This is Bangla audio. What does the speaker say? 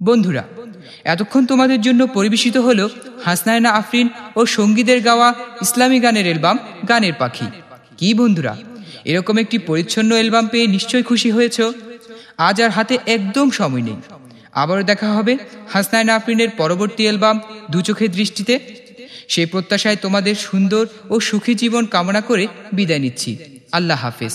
বন্ধুরা, এতক্ষণ তোমাদের জন্য পরিবেশিত হল হাসনায়না আফরিন ও সঙ্গীদের গাওয়া ইসলামী গানের অ্যালবাম গানের পাখি। কি বন্ধুরা, এরকম একটি পরিচ্ছন্ন অ্যালবাম পেয়ে নিশ্চয়ই খুশি হয়েছ? আজ আর হাতে একদম সময় নেই। আবারও দেখা হবে হাসনায়না আফরিনের পরবর্তী অ্যালবাম দু চোখের দৃষ্টিতে। সেই প্রত্যাশায় তোমাদের সুন্দর ও সুখী জীবন কামনা করে বিদায় নিচ্ছি। আল্লাহ হাফেজ।